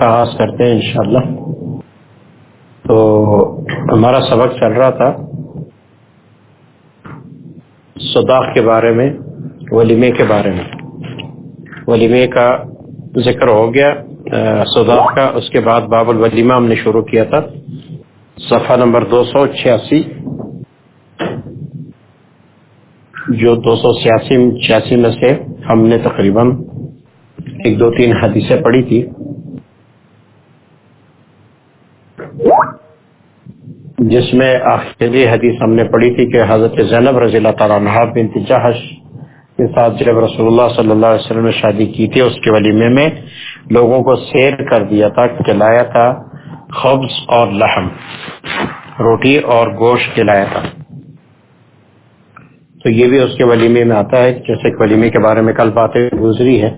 کا آغاز کرتے ہیں انشاءاللہ۔ تو ہمارا سبق چل رہا تھا۔ صداق کے بارے میں، ولیمے کے بارے میں۔ ولیمے کا ذکر ہو گیا صداق کا، اس کے بعد باب الولیمہ ہم نے شروع کیا تھا۔ صفحہ نمبر دو سو چھیاسی۔ جو دو سو چھیاسی چھیاسی میں سے ہم نے تقریباً ایک دو تین حدیثیں پڑھی تھی۔ جس میں آخری حدیث ہم نے پڑھی تھی کہ حضرت زینب رضی اللہ تعالیٰ عنہ بنت جہش کے ساتھ جب رسول اللہ صلی اللہ علیہ وسلم نے شادی کی تھی، اس کے ولیمے میں لوگوں کو سیر کر دیا تھا، کھلایا تھا، خبز اور لحم، روٹی اور گوشت کھلایا تھا۔ تو یہ بھی اس کے ولیمے میں آتا ہے، جیسے کہ ولیمے کے بارے میں کل باتیں گزری ہے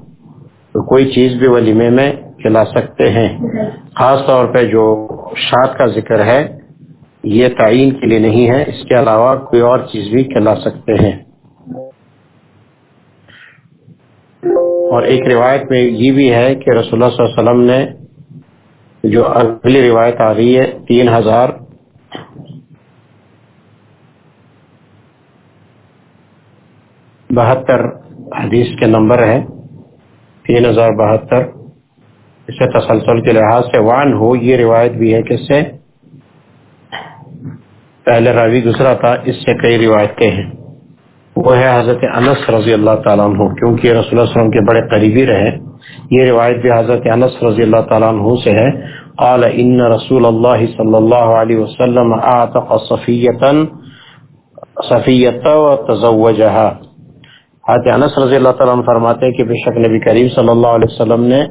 تو کوئی چیز بھی ولیمے میں کھلا سکتے ہیں۔ خاص طور پہ جو شاد کا ذکر ہے یہ تعین کے لیے نہیں ہے۔ اس کے علاوہ کوئی اور چیز بھی کھلا سکتے ہیں۔ اور ایک روایت میں یہ بھی ہے کہ رسول اللہ صلی اللہ علیہ وسلم نے جو اگلی روایت آ رہی ہے، تین ہزار۔ بہتر حدیث کے نمبر ہے تین ہزار بہتر۔ اسے تسلسل کے لحاظ سے وان ہو، یہ روایت بھی ہے کہ سے پہلے راوی گزرا تھا، اس سے کئی روایتیں ہیں۔ وہ ہے حضرت انس رضی اللہ تعالیٰ عنہ، کیونکہ رسول اللہ علیہ وسلم کے بڑے قریبی رہے۔ یہ روایت بھی حضرت انس رضی اللہ تعالیٰ عنہ سے ہے۔ قال، ان رسول اللہ صلی اللہ علیہ وسلم اعتق صفیتا صفیتا و تزوجها حضرت انس رضی اللہ تعالیٰ عنہ فرماتے ہیں کہ بے شک نبی کریم صلی اللہ علیہ وسلم نے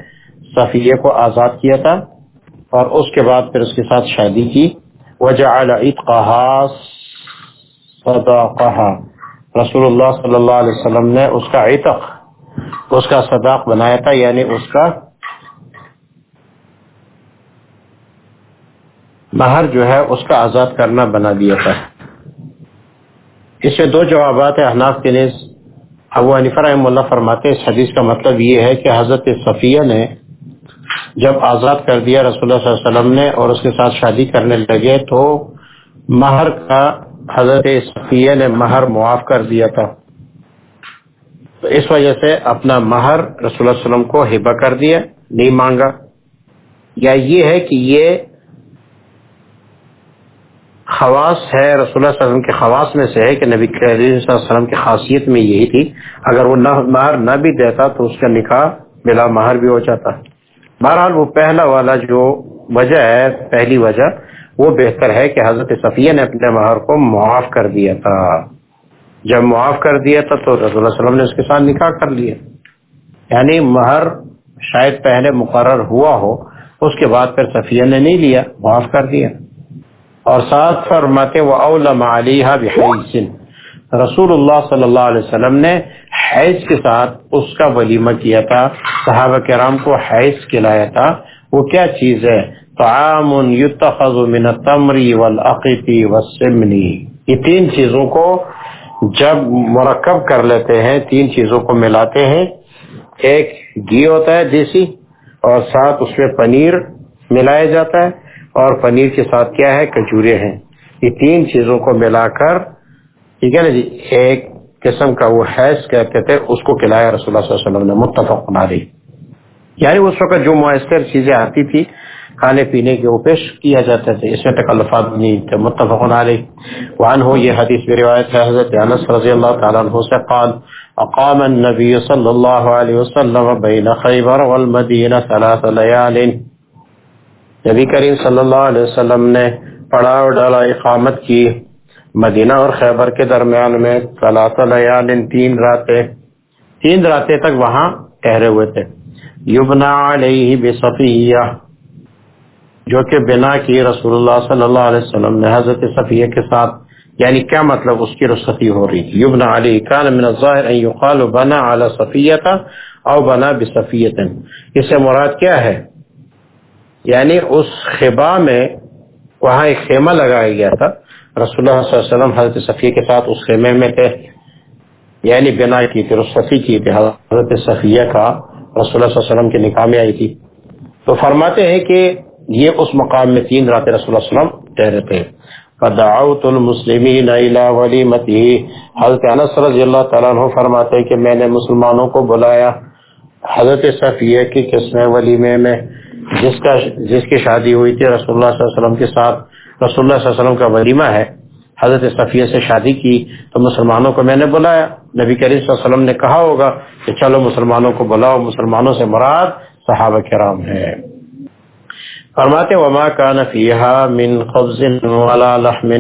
صفیہ کو آزاد کیا تھا اور اس کے بعد پھر اس کے ساتھ شادی کی۔ وجعل عتقها صداقها. رسول اللہ صلی اللہ علیہ وسلم نے اس کا عتق، اس کا صداق بنایا تھا یعنی اس کا مہر جو ہے، اس کا آزاد کرنا بنا دیا تھا۔ اس میں دو جوابات ہیں احناف کے نیز ابو حنیفہ رحم اللہ فرماتے اس حدیث کا مطلب یہ ہے کہ حضرت صفیہ نے جب آزاد کر دیا رسول اللہ صلی اللہ علیہ وسلم نے اور اس کے ساتھ شادی کرنے لگے تو مہر کا حضرت صفیہ نے مہر معاف کر دیا تھا۔ تو اس وجہ سے اپنا مہر رسول اللہ علیہ وسلم کو ہبا کر دیا، نہیں مانگا۔ یا یہ ہے کہ یہ خواص ہے، رسول اللہ صلی اللہ علیہ وسلم کے خواص میں سے ہے کہ نبی صلی اللہ علیہ وسلم کی خاصیت میں یہی تھی۔ اگر وہ مہر نہ بھی دیتا تو اس کا نکاح بلا مہر بھی ہو جاتا۔ بہرحال وہ پہلا والا جو وجہ ہے، پہلی وجہ وہ بہتر ہے کہ حضرت صفیہ نے اپنے مہر کو معاف کر دیا تھا۔ جب معاف کر دیا تھا تو رسول اللہ علیہ وسلم نے اس کے ساتھ نکاح کر لیا۔ یعنی مہر شاید پہلے مقرر ہوا ہو، اس کے بعد پھر صفیہ نے نہیں لیا، معاف کر دیا۔ اور ساتھ فرماتے وہ اولم علیہ بحیث رسول اللہ صلی اللہ علیہ وسلم نے حیض کے ساتھ اس کا ولیمہ کیا تھا، صحابہ کرام کو حیض کھلایا تھا۔ وہ کیا چیز ہے؟ طعام یتخذ من التمر والعقیق والسمنی یہ تین چیزوں کو جب مرکب کر لیتے ہیں، تین چیزوں کو ملاتے ہیں۔ ایک گھی ہوتا ہے دیسی اور ساتھ اس میں پنیر ملایا جاتا ہے۔ اور پنیر کے ساتھ کیا ہے؟ کچورے ہیں۔ یہ تین چیزوں کو ملا کر ٹھیک ہے نا جی ایک قسم کا وہ حیض کہتے تھے، اس کو کھلایا رسول اللہ صلی اللہ علیہ وسلم نے، متفق علیہ۔ یعنی اس وقت جو میسر چیزیں آتی تھی کھانے پینے کے وہ پیش کیا جاتے تھے، اس میں تکلفات نہیں تھے، متفق علیہ۔ وان ہو یہ حدیث بھی روایت ہے، حضرت انس رضی اللہ تعالیٰ عنہ سے قال، اقام النبی صلی اللہ علیہ وسلم بین خیبر والمدینہ ثلاث لیال۔ نبی کریم صلی اللہ علیہ وسلم نے پڑاؤ ڈالا، اقامت کی۔ مدینہ اور خیبر کے درمیان میں ثلاث تین راتیں تین راتیں تک وہاں ٹہرے ہوئے تھے۔ یبنا علیہ بصفیہ، جو کہ بنا کی رسول اللہ صلی اللہ علیہ وسلم نے حضرت صفیہ کے ساتھ یعنی کیا مطلب اس کی رخصتی ہو رہی تھی؟ یبنا علی کان من الظاہر ان یقال بنا علی صفیہ او بنا بصفیہ اس سے مراد کیا ہے؟ یعنی اس خبا میں وہاں ایک خیمہ لگایا گیا تھا۔ رسول اللہ صلی اللہ علیہ وسلم حضرت صفیہ کے ساتھ اس خیمے میں تھے۔ یعنی بنا کی تھی رخصتی کی تھی۔ حضرت صفیہ کا رسول اللہ صلی اللہ علیہ وسلم کے نکاح میں آئی تھی۔ تو فرماتے ہیں کہ یہ اس مقام میں تین رات رسول اللہ علیہ وسلم ٹھہرے تھے۔ فدعوت المسلمین الى ولیمتی حضرت انس رضی اللہ تعالیٰ عنہ فرماتے ہیں کہ میں نے مسلمانوں کو بلایا۔ حضرت صفیہ کی قسم ولیمے میں، جس کا، جس کی شادی ہوئی تھی رسول اللہ صلی اللہ علیہ وسلم کے ساتھ۔ رسول اللہ صلی اللہ علیہ وسلم کا ولیمہ ہے، حضرت صفیہ سے شادی کی، تو مسلمانوں کو میں نے بلایا۔ نبی کریم صلی اللہ علیہ وسلم نے کہا ہوگا کہ چلو مسلمانوں کو بلاؤ، مسلمانوں سے مراد صحابہ کرام ہے فرماتے وما کان فیہا من خبز ولا لحم۔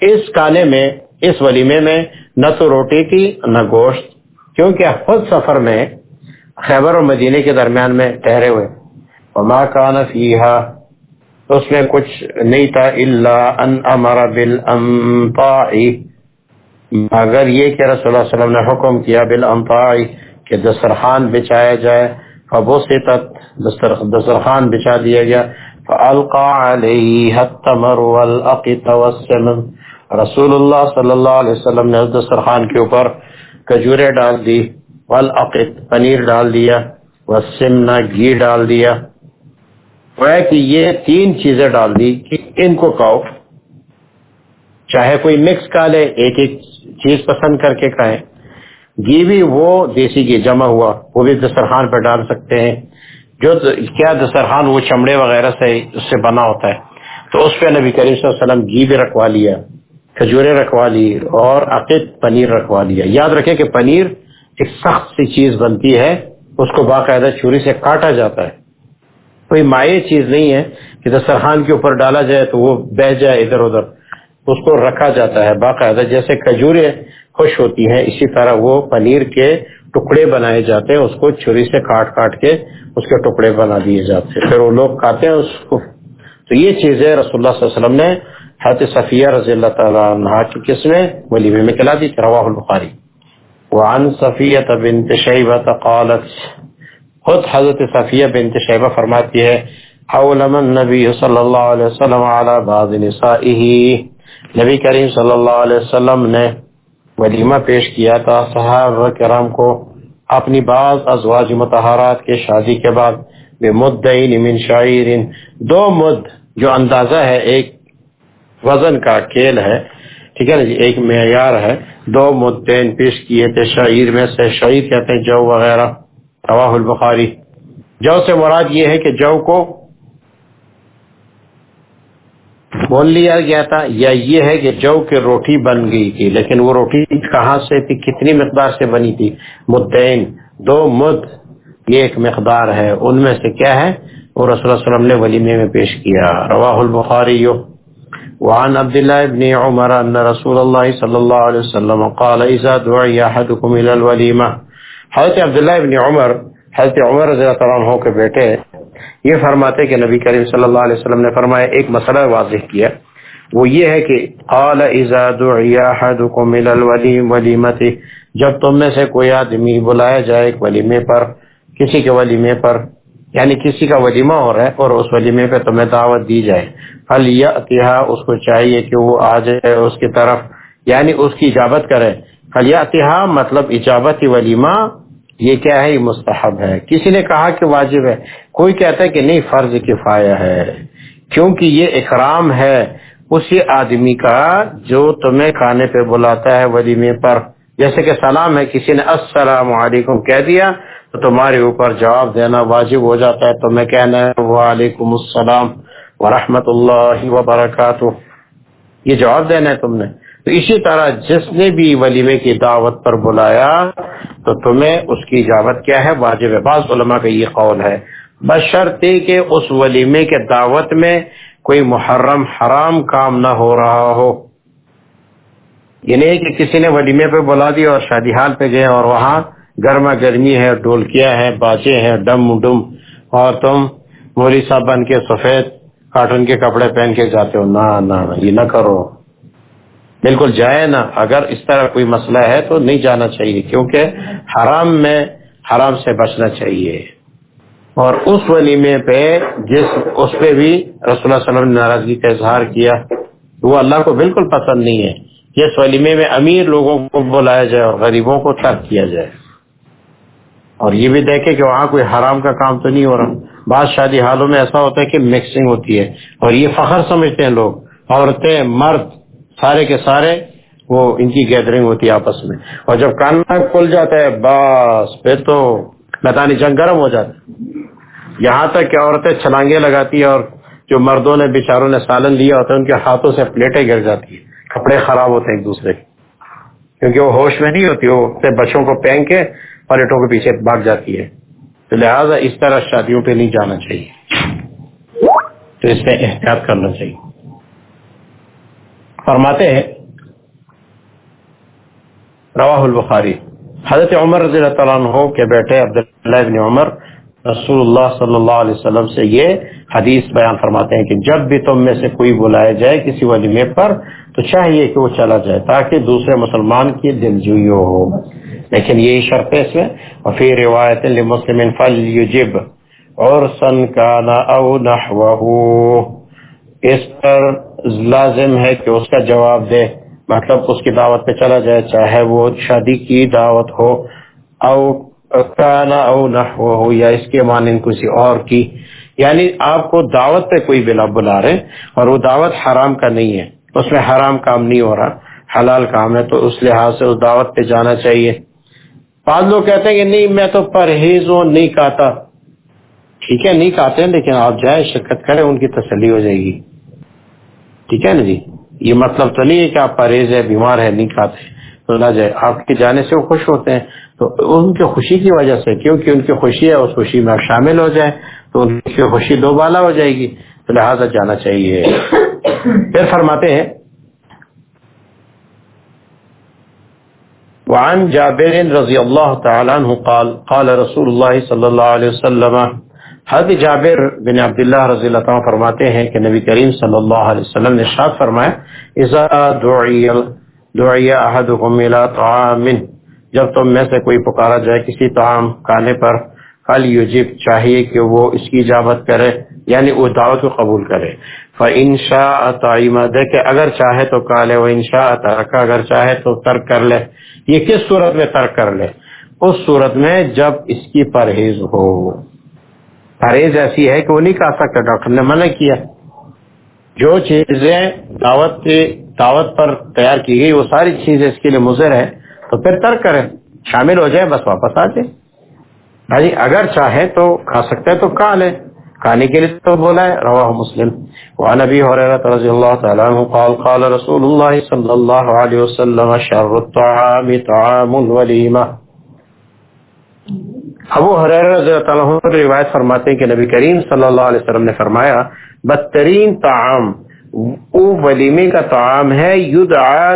اس کانے میں، اس ولیمے میں نہ تو روٹی تھی، نہ گوشت۔ کیونکہ خود سفر میں، خیبر اور مدینے کے درمیان میں ٹھہرے ہوئے۔ وما کان فیہا اس میں کچھ نہیں تھا اللہ ان امر بالانطاع اگر یہ کہ رسول اللہ علیہ وسلم نے حکم کیا بالانطاع کہ دسترخوان بچایا جائے. فبسطت دسترخوان بچا دیا گیا. فالقى عليه التمر والاقط والسمن. رسول اللہ صلی اللہ علیہ وسلم نے دسترخوان کے اوپر کجورے ڈال دی والاقط پنیر ڈال دیا والسمن گھی ڈال دیا. کہ یہ تین چیزیں ڈال دی کہ ان کو کھاؤ۔ چاہے کوئی مکس کھا لے، ایک ایک چیز پسند کر کے کھائیں۔ گھی بھی وہ دیسی گھی جمع ہوا، وہ بھی دسترخوان پہ ڈال سکتے ہیں۔ جو کیا دسترخوان وہ چمڑے وغیرہ سے اس سے بنا ہوتا ہے۔ تو اس پہ نبی کریم صلی اللہ علیہ وسلم گھی بھی رکھوا لیا کھجورے رکھوا لی اور عقید پنیر رکھوا لیا۔ یاد رکھے کہ پنیر ایک سخت سی چیز بنتی ہے، اس کو باقاعدہ چوری سے کاٹا جاتا ہے۔ کوئی مائع چیز نہیں ہے کہ دسترخوان کے اوپر ڈالا جائے تو وہ بہ جائے ادھر ادھر، اس کو رکھا جاتا ہے باقاعدہ، جیسے کھجورے خوش ہوتی ہیں، اسی طرح وہ پنیر کے ٹکڑے بنائے جاتے ہیں، اس کو چھری سے کاٹ کاٹ کے اس کے ٹکڑے بنا دیے جاتے ہیں، پھر وہ لوگ کھاتے ہیں اس کو۔ تو یہ چیزیں رسول اللہ صلی اللہ علیہ وسلم نے حضرت صفیہ رضی اللہ تعالیٰ عنہ کی قسمیں ولیمے میں کلا دی رواہ البخاری۔ وعن صفیہ بنت شیبہ قالت خود حضرت صفیہ بنت شیبہ فرماتی ہے حولم النبی صلی اللہ علیہ وسلم علی بعض نسائه نبی کریم صلی اللہ علیہ وسلم نے ولیمہ پیش کیا تھا صحابہ کرام کو اپنی بعض ازواج متحرات کے شادی کے بعد بے مدعین من شعیر۔ دو مد جو اندازہ ہے، ایک وزن کا کیل ہے، ٹھیک ہے نا جی ایک معیار ہے، دو مدین پیش کیے تھے شعیر میں سے، شعیر کہتے ہیں جو وغیرہ۔ رواہ البخاری۔ جو سے مراد یہ ہے کہ جو کو بول لیا گیا تھا یا یہ ہے کہ جو کہ روٹی بن گئی تھی، لیکن وہ روٹی کہاں سے تھی؟ کتنی مقدار سے بنی تھی؟ مدین۔ دو مد یہ ایک مقدار ہے۔ ان میں سے کیا ہے؟ وہ رسول اللہ علیہ وسلم نے ولیمے میں پیش کیا۔ رواہ البخاری۔ وعن عبد الله بن عمر ان رسول الله صلى الله عليه وسلم قال اذا دعي احدكم الى الوليمه حضرت عبداللہ ابن عمر، حضرت عمر رضی اللہ عنہ کے بیٹے یہ فرماتے کہ نبی کریم صلی اللہ علیہ وسلم نے فرمایا، ایک مسئلہ واضح کیا۔ وہ یہ ہے کہ قال اذا دعي احدكم الى الوليمه جب تم میں سے کوئی آدمی بلایا جائے ایک ولیمے پر، کسی کے ولیمے پر یعنی کسی کا ولیمہ ہو رہا ہے اور اس ولیمے پہ تمہیں دعوت دی جائے۔ فل یا اس کو چاہیے کہ وہ آ جائے اس کی طرف یعنی اس کی اجابت کرے۔ فل یا مطلب اجابت ولیمہ یہ کیا ہے؟ یہ مستحب ہے۔ کسی نے کہا کہ واجب ہے، کوئی کہتا ہے کہ نہیں، فرض کفایا ہے۔ کیونکہ یہ اکرام ہے اسی آدمی کا جو تمہیں کھانے پہ بلاتا ہے ولیمے پر۔ جیسے کہ سلام ہے، کسی نے السلام علیکم کہہ دیا تو تمہارے اوپر جواب دینا واجب ہو جاتا ہے۔ تو میں کہنا ہے، وعلیکم السلام ورحمۃ اللہ وبرکاتہ۔ یہ جواب دینا ہے تم نے۔ تو اسی طرح جس نے بھی ولیمے کی دعوت پر بلایا تو تمہیں اس کی اجابت کیا ہے؟ واجب ہے۔ بعض علماء کا یہ قول ہے۔ بشرطے کہ اس ولیمے کے دعوت میں کوئی محرم حرام کام نہ ہو رہا ہو۔ یہ نہیں کہ کسی نے ولیمے پہ بلا دیا اور شادی حال پہ گئے اور وہاں گرما گرمی ہے ڈولکیاں ہیں باچے ہیں ڈم ڈم اور تم مولی صاحب بن کے سفید کارٹون کے کپڑے پہن کے جاتے ہو۔ نہ، یہ نہ کرو۔ بالکل جائے نا اگر اس طرح کوئی مسئلہ ہے تو نہیں جانا چاہیے، کیونکہ حرام میں حرام سے بچنا چاہیے۔ اور اس ولیمے پہ جس اس پہ بھی رسول اللہ علیہ وسلم نے ناراضگی کا اظہار کیا، وہ اللہ کو بالکل پسند نہیں ہے۔ جس ولیمے میں امیر لوگوں کو بلایا جائے اور غریبوں کو ترک کیا جائے۔ اور یہ بھی دیکھے کہ وہاں کوئی حرام کا کام تو نہیں ہو رہا۔ بعض شادی حالوں میں ایسا ہوتا ہے کہ مکسنگ ہوتی ہے۔ اور یہ فخر سمجھتے ہیں لوگ، عورتیں، مرد سارے کے سارے وہ ان کی گیدرنگ ہوتی ہے آپس میں۔ اور جب کانا کھل جاتا ہے، بس، پھر تو میدانی جنگ گرم ہو جاتا ہے۔ یہاں تک کہ عورتیں چھلانگے لگاتی ہیں اور جو مردوں نے، بیچاروں نے سالن لیا ہوتا ہے، ان کے ہاتھوں سے پلیٹیں گر جاتی ہیں۔ کپڑے خراب ہوتے ہیں ایک دوسرے کے۔ کیونکہ وہ ہوش میں نہیں ہوتی، وہ اپنے بچوں کو پہن کے پلیٹوں کے پیچھے بھاگ جاتی ہے۔ تو لہٰذا اس طرح شادیوں پہ نہیں جانا چاہیے۔ تو اس میں احتیاط کرنا چاہیے۔ فرماتے ہیں، رواہ البخاری۔ حضرت عمر رضی اللہ تعالیٰ عنہ کے بیٹے عبداللہ ابن عمر رسول اللہ صلی اللہ علیہ وسلم سے یہ حدیث بیان فرماتے ہیں کہ جب بھی تم میں سے کوئی بلایا جائے کسی ولیمے پر، تو چاہیے کہ وہ چلا جائے تاکہ دوسرے مسلمان کی دل جوئی ہو۔ لیکن یہی شرط ہے اس میں۔ اور پھر روایت مسلم فل یوجب اور سن کا نا او نہ اس پر لازم ہے کہ اس کا جواب دے مطلب اس کی دعوت پہ چلا جائے، چاہے وہ شادی کی دعوت ہو او کانا او نہ ہو یا اس کے مانند کسی اور کی۔ یعنی آپ کو دعوت پہ کوئی بلا بلا رہے اور وہ دعوت حرام کا نہیں ہے۔ اس میں حرام کام نہیں ہو رہا، حلال کام ہے، تو اس لحاظ سے اس دعوت پہ جانا چاہیے۔ بعض لوگ کہتے ہیں کہ نہیں، میں تو پرہیز ہوں نہیں کہتا ٹھیک ہے، نہیں کہتے لیکن آپ جائیں، شرکت کریں، ان کی تسلی ہو جائے گی۔ ٹھیک ہے نا جی؟ یہ مطلب تو نہیں ہے کہ آپ پرہیز ہے بیمار ہے نہیں کھاتے تو نہ جائے، آپ کے جانے سے وہ خوش ہوتے ہیں۔ تو ان کی خوشی کی وجہ سے، کیونکہ ان کی خوشی ہے، اس خوشی میں آپ شامل ہو جائیں، تو ان کی خوشی دو بالا ہو جائے گی۔ تو لہٰذا جانا چاہیے۔ پھر فرماتے ہیں، وعن جابر رضی اللہ تعالی عنہ قال قال رسول اللہ صلی اللہ علیہ وسلم حضرت جابر بن عبداللہ رضی اللہ تعالیٰ فرماتے ہیں کہ نبی کریم صلی اللہ علیہ وسلم نے شاد فرمایا، اذا دعی دعی احدکم الى طعام، جب تم میں سے کوئی پکارا جائے کسی طعام کھانے پر، فل یوجب چاہیے کہ وہ اس کی اجابت کرے یعنی وہ دعوت کو قبول کرے۔ فَإِن شَاءَ طَعِمَ، دیکھے، اگر چاہے تو کالے وہ انشاء ترک، اگر چاہے تو ترک کر لے۔ یہ کس صورت میں ترک کر لے؟ اس صورت میں جب اس کی پرہیز ہو۔ پرہیز ایسی ہے کہ وہ نہیں کہا سکتا ڈاکٹر نے منع کیا۔ جو چیزیں دعوت دعوت پر تیار کی گئی، وہ ساری چیزیں اس کے لیے مضر ہے تو پھر ترک کرے شامل ہو جائے بس واپس آ جائے بھائی، اگر چاہے تو کھا سکتے ہیں، تو کھا لے کھانے کے لیے تو بولا ہے روا مسلم۔ وعن ابي هريره رضي الله تعالى قال قال رسول الله صلى الله عليه وسلم، شر الطعام طعام الوليمه ابو رضی اللہ عنہ روایت فرماتے ہیں کہ نبی کریم صلی اللہ علیہ وسلم نے فرمایا، بدترین طعام، او ولیمے کا طعام ہے، یدعا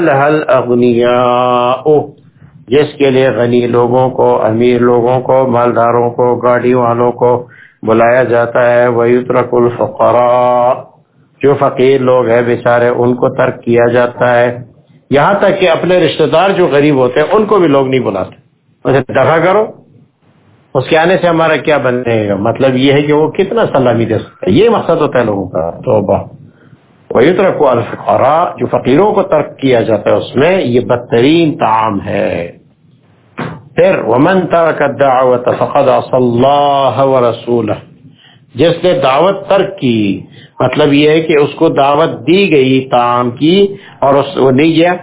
جس کے لیے غنی لوگوں کو، امیر لوگوں کو، مالداروں کو گاڑی والوں کو بلایا جاتا ہے ویترک الفقراء، جو فقیر لوگ ہیں بیچارے، ان کو ترک کیا جاتا ہے۔ یہاں تک کہ اپنے رشتہ دار جو غریب ہوتے ہیں، ان کو بھی لوگ نہیں بلاتے۔ اسے دفاع کرو۔ اس کے آنے سے ہمارا کیا بننے گا؟ مطلب یہ ہے کہ وہ کتنا سلامی دے سکتا ہے؟ یہ مقصد ہوتا ہے لوگوں کا۔ توبہ۔ وہی الفقراء، جو فقیروں کو ترک کیا جاتا ہے اس میں، یہ بدترین تعام ہے۔ پھر، ومن ترک الدعوت فقد عصى الله ورسوله۔ جس نے دعوت ترک کی مطلب یہ ہے کہ اس کو دعوت دی گئی تعام کی، اور اس وہ نہیں گیا،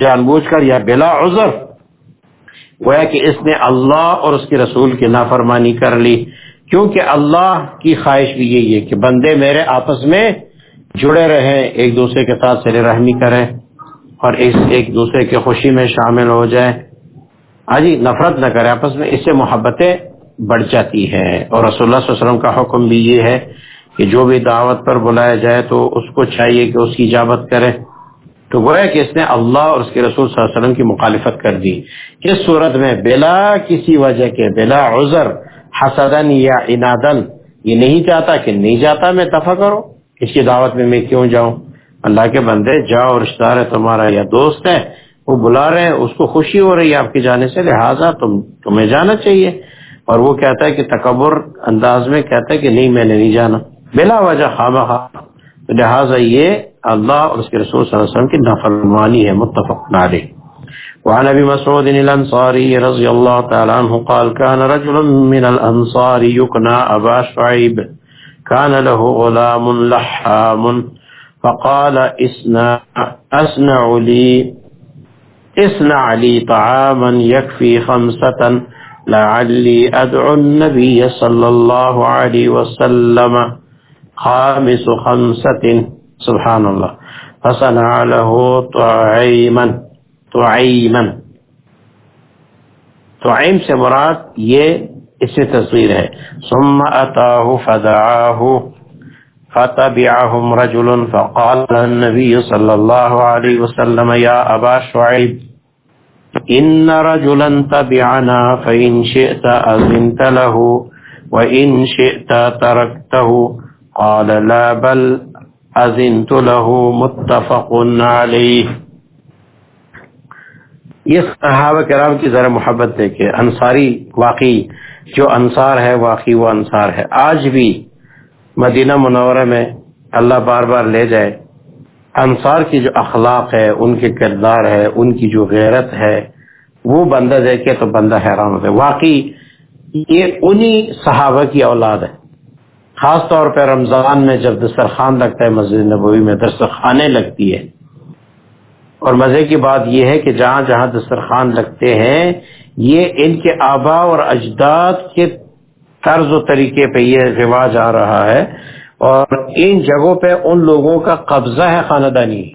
جان بوجھ کر یا بلا عذر۔ گویا کہ اس نے اللہ اور اس کے رسول کی نافرمانی کر لی۔ کیونکہ اللہ کی خواہش بھی یہی ہے کہ بندے میرے آپس میں جڑے رہیں، ایک دوسرے کے ساتھ سر رحمی کریں اور اس ایک دوسرے کی خوشی میں شامل ہو جائے ہاں جی نفرت نہ کرے آپس میں اس سے محبتیں بڑھ جاتی ہیں۔ اور رسول اللہ صلی اللہ علیہ وسلم کا حکم بھی یہ ہے کہ جو بھی دعوت پر بلایا جائے تو اس کو چاہیے کہ اس کی اجابت کرے۔ تو گویا کہ اس نے اللہ اور اس کے رسول صلی اللہ علیہ وسلم کی مخالفت کر دی۔ اس صورت میں بلا کسی وجہ کے، بلا عذر حسدن یا انادن یہ نہیں چاہتا کہ نہیں جاتا میں دفاع کرو اس کی دعوت میں میں کیوں جاؤں؟ اللہ کے بندے، جاؤ، رشتہ دار ہے تمہارا یا دوست ہے، وہ بلا رہے ہیں، اس کو خوشی ہو رہی ہے آپ کے جانے سے، لہٰذا تم، تمہیں جانا چاہیے۔ اور وہ کہتا ہے کہ تکبر انداز میں کہتا ہے کہ نہیں، میں نے نہیں جانا۔ بلا وجہ خواہ خواہ لہٰذا یہ اللہ اور اس کے رسول صلی اللہ علیہ وسلم کی نافرمانی ہے، متفق نارے وعن ابي مسعود الانصاري رضي الله تعالى عنه قال كان رجل من الانصار يكنى ابا شعيب كان له غلام لحام، فقال اسنع اسنع لي اسنع لي طعاما يكفي خمسة لعلي ادعو النبي صلى الله عليه وسلم. خامس خمسة. سبحان الله. فصنع له طعيما. تعیمن تعیم سے مراد یہ اس سے تصویر ہے. ثم اتاہ فدعاہ فتبعهم رجل فقال النبي صلى الله عليه وسلم، يا ابا شعيب ان رجلا تبعنا فان شئت اذنت له وان شئت تركته. قال لا، بل اذنت له متفق عليه. یہ صحابہ کرام کی ذرا محبت دیکھے انصاری واقعی، جو انصار ہے واقعی وہ انصار ہے۔ آج بھی مدینہ منورہ میں اللہ بار بار لے جائے۔ انصار کی جو اخلاق ہے، ان کے کردار ہے، ان کی جو غیرت ہے، وہ بندہ دیکھے تو بندہ حیران ہوتا ہے۔ واقعی یہ انہی صحابہ کی اولاد ہے۔ خاص طور پہ رمضان میں جب دسترخوان لگتا ہے، مسجد نبوی میں دسترخوانے لگتی ہے۔ اور مزے کی بات یہ ہے کہ جہاں جہاں دسترخوان لگتے ہیں، یہ ان کے آبا اور اجداد کے طرز و طریقے پہ یہ رواج آ رہا ہے۔ اور ان جگہوں پہ ان لوگوں کا قبضہ ہے خاندانی۔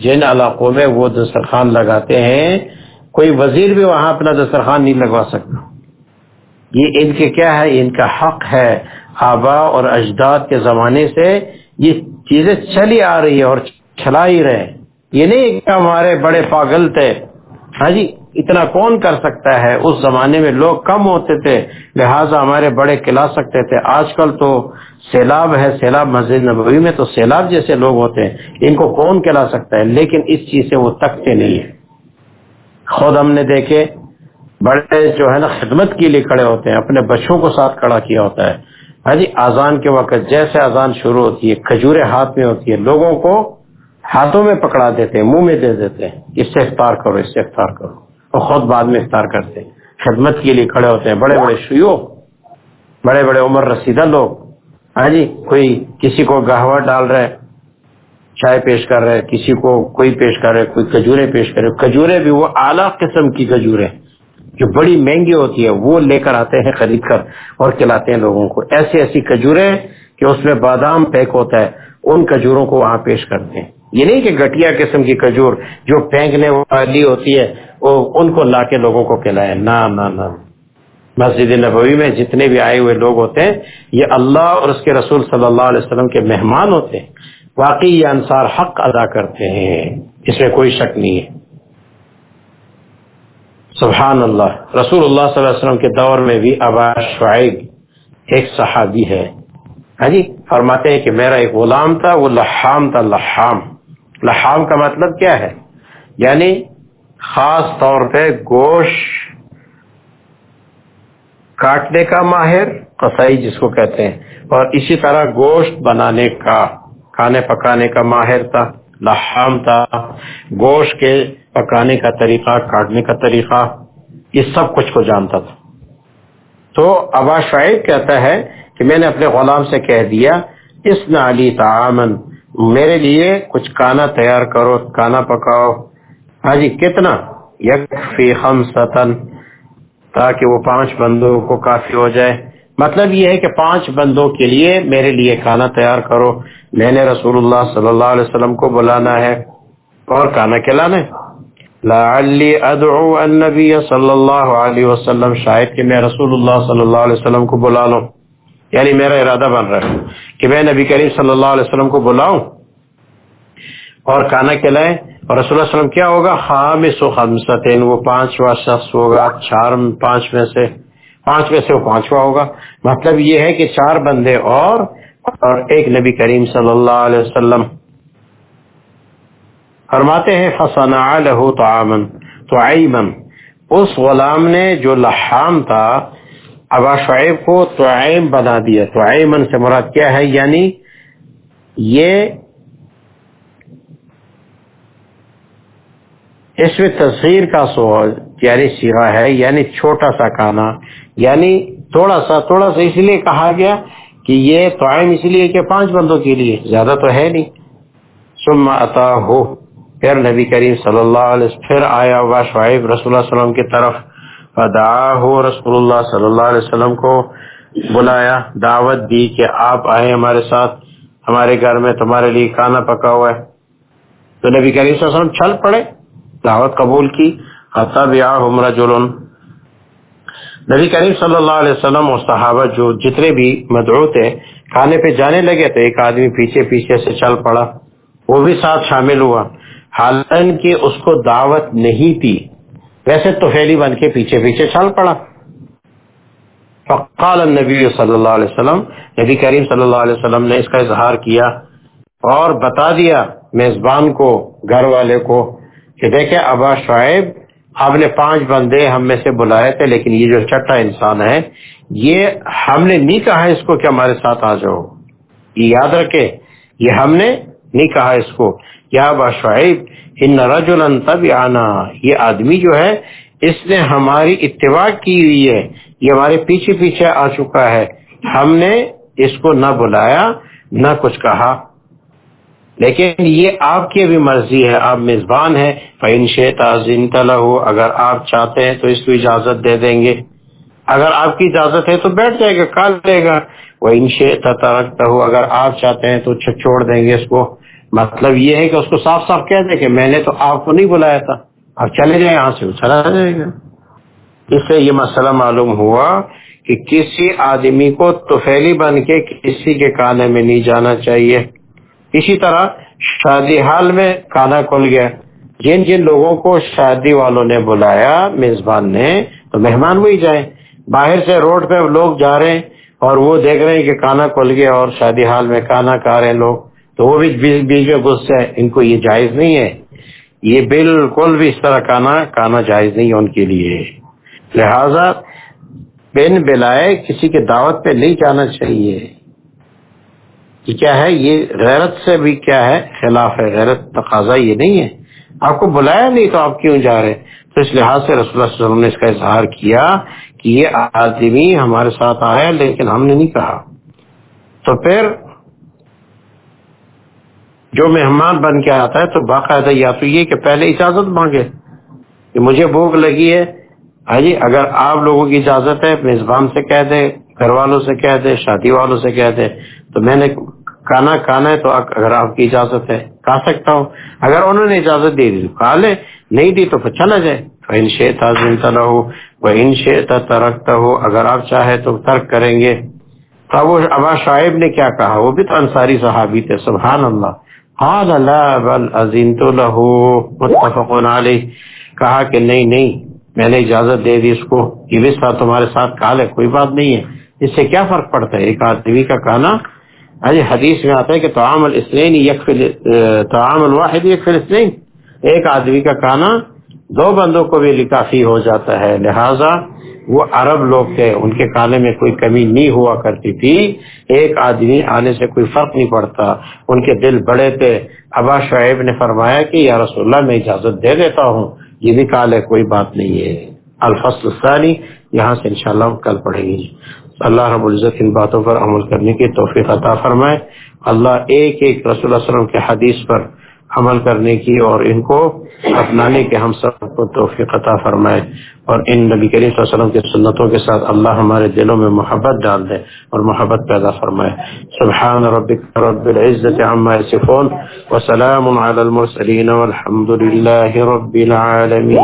جن علاقوں میں وہ دسترخوان لگاتے ہیں، کوئی وزیر بھی وہاں اپنا دسترخوان نہیں لگوا سکتا۔ یہ ان کے کیا ہے؟ ان کا حق ہے۔ آبا اور اجداد کے زمانے سے یہ چیزیں چلی آ رہی ہے اور چلا ہی رہے یہ نہیں کہ ہمارے بڑے پاگل تھے۔ ہاں جی اتنا کون کر سکتا ہے؟ اس زمانے میں لوگ کم ہوتے تھے، لہٰذا ہمارے بڑے کلا سکتے تھے۔ آج کل تو سیلاب ہے، سیلاب مسجد نبوی میں تو سیلاب جیسے لوگ ہوتے ہیں۔ ان کو کون کلا سکتا ہے؟ لیکن اس چیز سے وہ تکتے نہیں ہیں۔ خود ہم نے دیکھے بڑے جو ہے نا خدمت کے لیے کھڑے ہوتے ہیں، اپنے بچوں کو ساتھ کھڑا کیا ہوتا ہے۔ ہاں جی آزان کے وقت جیسے آزان شروع ہوتی ہے، کھجورے ہاتھ میں ہوتی ہے لوگوں کو ہاتھوں میں پکڑا دیتے ہیں، منہ میں دے دیتے ہیں اس سے افطار کرو اس سے افطار کرو۔ اور خود بعد میں افطار کرتے ہیں۔ خدمت کے لیے کھڑے ہوتے ہیں، بڑے بڑے شیو بڑے بڑے عمر رسیدہ لوگ۔ ہاں جی کوئی کسی کو گہوا ڈال رہے چائے پیش کر رہے کسی کو کوئی پیش کر رہے کوئی کجورے پیش کر رہے کجورے بھی وہ اعلیٰ قسم کی کجورے جو بڑی مہنگی ہوتی ہے، وہ لے کر آتے ہیں، خرید کر اور کھلاتے ہیں لوگوں کو۔ ایسی ایسی کجورے کہ اس میں بادام پیک ہوتا ہے، ان کجوروں کو وہاں پیش کرتے ہیں۔ یہ نہیں کہ گٹیا قسم کی کھجور جو پھینکنے والی ہوتی ہے، وہ ان کو لا کے لوگوں کو کھلائے۔ نہ نہ۔ مسجد نبوی میں جتنے بھی آئے ہوئے لوگ ہوتے ہیں، یہ اللہ اور اس کے رسول صلی اللہ علیہ وسلم کے مہمان ہوتے ہیں۔ واقعی یہ انصار حق ادا کرتے ہیں۔ اس میں کوئی شک نہیں ہے۔ سبحان اللہ رسول اللہ صلی اللہ علیہ وسلم کے دور میں بھی ابا شعیب ایک صحابی ہے۔ ہاں جی؟ فرماتے ہیں کہ میرا ایک غلام تھا، وہ لحام تھا، لحام۔ لحام کا مطلب کیا ہے؟ یعنی خاص طور پہ گوشت کاٹنے کا ماہر، قصائی جس کو کہتے ہیں۔ اور اسی طرح گوشت بنانے کا، کھانے پکانے کا ماہر تھا، لحام تھا۔ گوشت کے پکانے کا طریقہ، کاٹنے کا طریقہ، یہ سب کچھ کو جانتا تھا۔ تو ابا شاہد کہتا ہے کہ میں نے اپنے غلام سے کہہ دیا اس نالی تعامن میرے لیے کچھ کانا تیار کرو کانا پکاؤ۔ ہاں جی کتنا؟ یکفی ستن تاکہ وہ پانچ بندوں کو کافی ہو جائے۔ مطلب یہ ہے کہ پانچ بندوں کے لیے میرے لیے کھانا تیار کرو۔ میں نے رسول اللہ صلی اللہ علیہ وسلم کو بلانا ہے اور کھانا کھلانا ہے۔ لعلی ادعو النبی صلی اللہ علیہ وسلم شاید کہ میں رسول اللہ صلی اللہ علیہ وسلم کو بلا لوں یعنی میرا ارادہ بن رہا ہے کہ میں نبی کریم صلی اللہ علیہ وسلم کو بلاؤں۔ اور کھانا کھلائے اور رسول اللہ علیہ وسلم کیا ہوگا؟ خامس و خمسطین وہ پانچواں شخص ہوگا، چار پانچ میں سے۔ پانچ میں سے وہ پانچواں ہوگا۔ مطلب یہ ہے کہ چار بندے اور اور ایک نبی کریم صلی اللہ علیہ وسلم۔ فرماتے ہیں فسنا لہو تو تو اس غلام نے جو لحام تھا، ابا شعیب کو توعیم بنا دیا۔ توعیمن سے مراد کیا ہے؟ یعنی یہ اس میں تصغیر کا سوال یعنی سیرا ہے یعنی چھوٹا سا کھانا۔ یعنی تھوڑا سا تھوڑا سا اس لیے کہا گیا کہ یہ توائم اس لیے کہ پانچ بندوں کے لیے، زیادہ تو ہے نہیں۔ ثم عطا ہو پھر نبی کریم صلی اللہ علیہ وسلم، پھر آیا ہوا شعیب رسول اللہ علیہ وسلم کی طرف۔ فدعا ہو رسول اللہ صلی اللہ علیہ وسلم کو بلایا، دعوت دی کہ آپ آئے ہمارے ساتھ، ہمارے گھر میں تمہارے لیے کھانا پکا ہوا ہے۔ تو نبی کریم صلی اللہ علیہ وسلم چل پڑے، دعوت قبول کی۔ حتب یا رجل نبی کریم صلی اللہ علیہ وسلم اور صحابہ جو جتنے بھی مدعو تھے، کھانے پہ جانے لگے تو ایک آدمی پیچھے پیچھے سے چل پڑا۔ وہ بھی ساتھ شامل ہوا۔ حالانکہ اس کو دعوت نہیں تھی۔ ویسے تو فیلی بن کے پیچھے پیچھے چل پڑا۔ فقال النبی صلی اللہ علیہ وسلم، نبی کریم صلی اللہ علیہ وسلم نے اس کا اظہار کیا اور بتا دیا میزبان کو، گھر والے کو، کہ دیکھیں ابا شعیب، آپ نے پانچ بندے ہم میں سے بلائے تھے، لیکن یہ جو چٹا انسان ہے، یہ ہم نے نہیں کہا اس کو کہ ہمارے ساتھ آ جاؤ۔ یہ یاد رکھے یہ ہم نے نہیں کہا اس کو۔ کیا ابا شعیب؟ ان رجلا تب آنا یہ آدمی جو ہے، اس نے ہماری اتباع کی ہوئی ہے۔ یہ ہمارے پیچھے پیچھے آ چکا ہے۔ ہم نے اس کو نہ بلایا، نہ کچھ کہا۔ لیکن یہ آپ کی بھی مرضی ہے، آپ میزبان ہیں۔ فعن شیطن ہو اگر آپ چاہتے ہیں تو اس کو اجازت دے دیں گے۔ اگر آپ کی اجازت ہے تو بیٹھ جائے گا کال لے گا۔ وہ ان رکھتا ہو اگر آپ چاہتے ہیں تو چھوڑ دیں گے اس کو۔ مطلب یہ ہے کہ اس کو صاف صاف کہہ دیں کہ میں نے تو آپ کو نہیں بلایا تھا۔ اب چلے جائیں یہاں سے چلا جائے گا۔ اس سے یہ مسئلہ معلوم ہوا کہ کسی آدمی کو توفیلی بن کے کسی کے کانے میں نہیں جانا چاہیے۔ اسی طرح شادی حال میں کانا کھل گیا۔ جن جن لوگوں کو شادی والوں نے بلایا، میزبان نے، تو مہمان وہی جائیں۔ باہر سے روڈ پہ لوگ جا رہے ہیں اور وہ دیکھ رہے ہیں کہ کانا کھل گیا اور شادی حال میں کانا کھا رہے ہیں لوگ۔ تو وہ بھی بیچ میں گس ہے، ان کو یہ جائز نہیں ہے۔ یہ بالکل بھی اس طرح کانا کانا جائز نہیں ہے ان کے لیے۔ لہذا، بن بلائے کسی کے دعوت پہ نہیں جانا چاہیے۔ یہ کیا ہے؟ یہ غیرت سے بھی کیا ہے؟ خلاف ہے۔ غیرت تقاضا یہ نہیں ہے۔ آپ کو بلایا نہیں تو آپ کیوں جا رہے تو اس لحاظ سے رسول اللہ صلی اللہ علیہ وسلم نے اس کا اظہار کیا کہ یہ آدمی ہمارے ساتھ آیا لیکن ہم نے نہیں کہا۔ تو پھر جو مہمان بن کے آتا ہے تو باقاعدہ یا تو یہ کہ پہلے اجازت مانگے۔ کہ مجھے بھوک لگی ہے۔ ہاں جی اگر آپ لوگوں کی اجازت ہے، میزبان سے کہہ دے، گھر والوں سے کہہ دے، شادی والوں سے کہہ دے، تو میں نے کھانا کھانا ہے تو اگر آپ کی اجازت ہے، کھا سکتا ہوں۔ اگر انہوں نے اجازت دے دی تو کھا لے، نہیں دی تو پھر چلا جائے۔ ان شیتا زندہ ہو وہ ان شیتا ترکتا ہو اگر آپ چاہے تو ترک کریں گے۔ وہ ابا شاہب نے کیا کہا؟ وہ بھی تو انصاری صحابی تھے، سبحان اللہ۔ قال لا، بل ازنت له، متفق علیہ۔ کہا کہ نہیں نہیں، میں نے اجازت دے دی اس کو یہ بھی ساتھ تمہارے ساتھ کال ہے، کوئی بات نہیں ہے۔ اس سے کیا فرق پڑتا ہے؟ ایک آدمی کا کھانا ارے ہاں جی، حدیث میں آتا ہے کہ تعام الاسنین یکفل تعام الواحد یکفل اسنین ایک آدمی کا کھانا دو بندوں کو بھی کافی ہو جاتا ہے، لہذا وہ عرب لوگ تھے، ان کے کھانے میں کوئی کمی نہیں ہوا کرتی تھی۔ ایک آدمی آنے سے کوئی فرق نہیں پڑتا۔ ان کے دل بڑے تھے۔ ابا شعیب نے فرمایا کہ یا رسول اللہ، میں اجازت دے دیتا ہوں۔ یہ بھی کال ہے، کوئی بات نہیں ہے۔ الفصل الثانی، یہاں سے انشاءاللہ کل پڑھیں گے۔ اللہ رب العزت ان باتوں پر عمل کرنے کی توفیق عطا فرمائے۔ اللہ ایک ایک رسول اللہ علیہ وسلم کے حدیث پر عمل کرنے کی اور ان کو اپنانے کے ہم سب کو توفیق عطا فرمائے اور ان نبی کریم صلی اللہ علیہ وسلم کی سنتوں کے ساتھ اللہ ہمارے دلوں میں محبت ڈال دے اور محبت پیدا فرمائے۔ سبحان ربک رب العزت عما یصفون وسلام علی المرسلین والحمد للہ رب العالمین۔